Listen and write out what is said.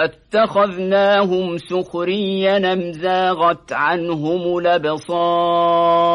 أتخذناهم سخريا ام زاغت عنهم الأبصار.